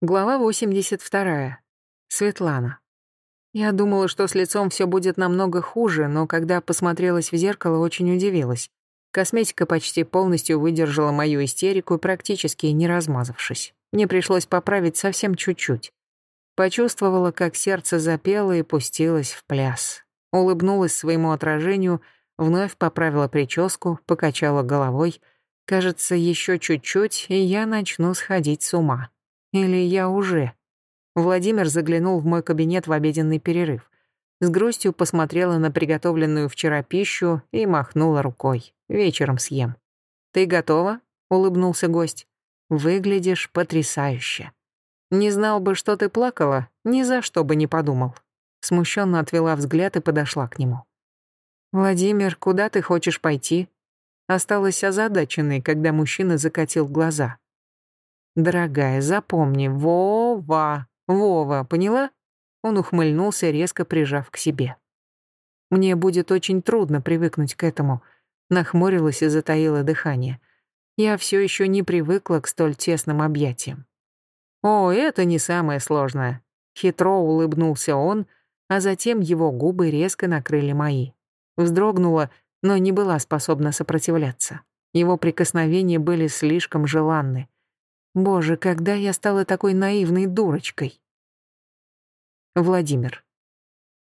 Глава 82. Светлана. Я думала, что с лицом все будет намного хуже, но когда посмотрелась в зеркало, очень удивилась. Косметика почти полностью выдержала мою истерику, практически не размазавшись. Мне пришлось поправить совсем чуть-чуть. Почувствовала, как сердце запело и пустилось в пляс. Улыбнулась своему отражению, вновь поправила прическу, покачала головой. Кажется, еще чуть-чуть, и я начну сходить с ума. Или я уже? Владимир заглянул в мой кабинет в обеденный перерыв. С грустью посмотрела на приготовленную вчера пищу и махнула рукой. Вечером съем. «Ты готова?» — улыбнулся гость. «Выглядишь потрясающе. Не знал бы, что ты плакала, ни за что бы не подумал». Смущенно отвела взгляд и подошла к нему. «Владимир, куда ты хочешь пойти?» Осталась озадаченной, когда мужчина закатил глаза. Дорогая, запомни, Вова, Вова, поняла? Он ухмыльнулся, резко прижав к себе. Мне будет очень трудно привыкнуть к этому. Нахмурилась и затаила дыхание. Я все еще не привыкла к столь тесным объятиям. О, это не самое сложное. Хитро улыбнулся он, а затем его губы резко накрыли мои. Вздрогнула, но не была способна сопротивляться. Его прикосновения были слишком желанны. Боже, когда я стала такой наивной дурочкой? Владимир.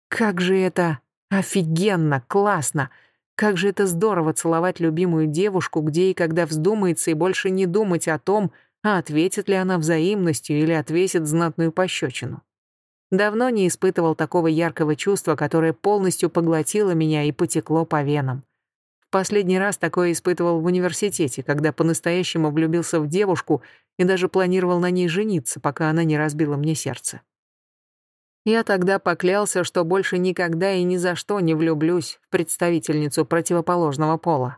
Как же это офигенно, классно. Как же это здорово целовать любимую девушку, где и когда вздумается, и больше не думать о том, а ответит ли она взаимностью или отвесит знатную пощечину. Давно не испытывал такого яркого чувства, которое полностью поглотило меня и потекло по венам. Последний раз такое испытывал в университете, когда по-настоящему влюбился в девушку и даже планировал на ней жениться, пока она не разбила мне сердце. Я тогда поклялся, что больше никогда и ни за что не влюблюсь в представительницу противоположного пола.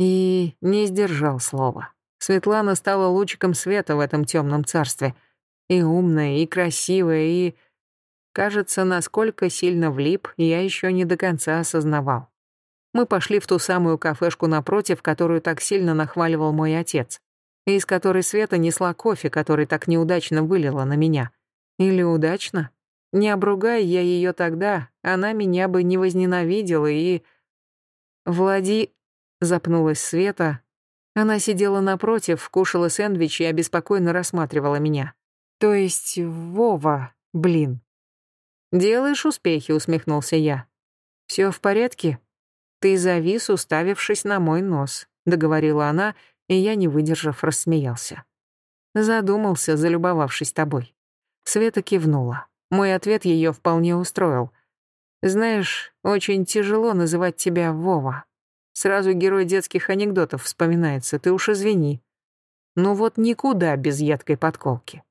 И не сдержал слова. Светлана стала лучиком света в этом темном царстве. И умная, и красивая, и... Кажется, насколько сильно влип, я еще не до конца осознавал. Мы пошли в ту самую кафешку напротив, которую так сильно нахваливал мой отец, и из которой Света несла кофе, который так неудачно вылила на меня. Или удачно? Не обругая я ее тогда, она меня бы не возненавидела и... Влади... Запнулась Света. Она сидела напротив, кушала сэндвич и обеспокоенно рассматривала меня. То есть Вова, блин. «Делаешь успехи», — усмехнулся я. «Все в порядке?» «Ты завис, уставившись на мой нос», — договорила она, и я, не выдержав, рассмеялся. Задумался, залюбовавшись тобой. Света кивнула. Мой ответ ее вполне устроил. Знаешь, очень тяжело называть тебя Вова. Сразу герой детских анекдотов вспоминается, ты уж извини. Ну вот никуда без едкой подколки.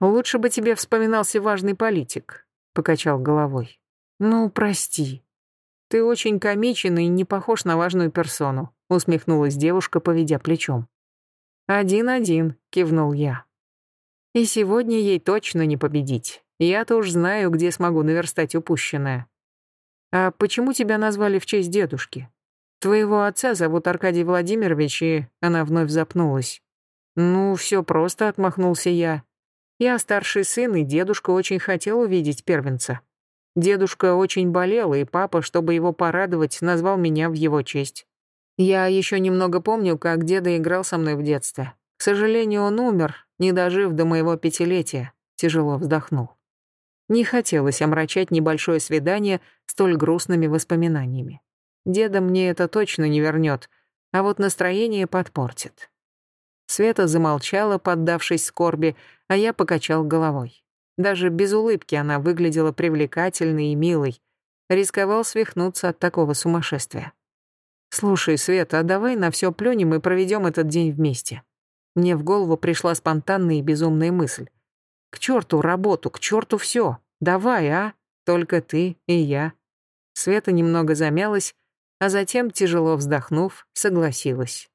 Лучше бы тебе вспоминался важный политик, покачал головой. Ну, прости. «Ты очень комичен и не похож на важную персону», усмехнулась девушка, поведя плечом. «Один-один», — кивнул я. «И сегодня ей точно не победить. Я-то уж знаю, где смогу наверстать упущенное». «А почему тебя назвали в честь дедушки?» «Твоего отца зовут Аркадий Владимирович, и...» Она вновь запнулась. «Ну, все просто», — отмахнулся я. «Я старший сын, и дедушка очень хотел увидеть первенца». Дедушка очень болел, и папа, чтобы его порадовать, назвал меня в его честь. Я еще немного помню, как деда играл со мной в детстве. К сожалению, он умер, не дожив до моего пятилетия. Тяжело вздохнул. Не хотелось омрачать небольшое свидание столь грустными воспоминаниями. Деда мне это точно не вернет, а вот настроение подпортит. Света замолчала, поддавшись скорби, а я покачал головой. Даже без улыбки она выглядела привлекательной и милой. Рисковал свихнуться от такого сумасшествия. «Слушай, Света, а давай на все плюнем и проведем этот день вместе». Мне в голову пришла спонтанная и безумная мысль. «К черту работу, к черту все. Давай, а? Только ты и я». Света немного замялась, а затем, тяжело вздохнув, согласилась.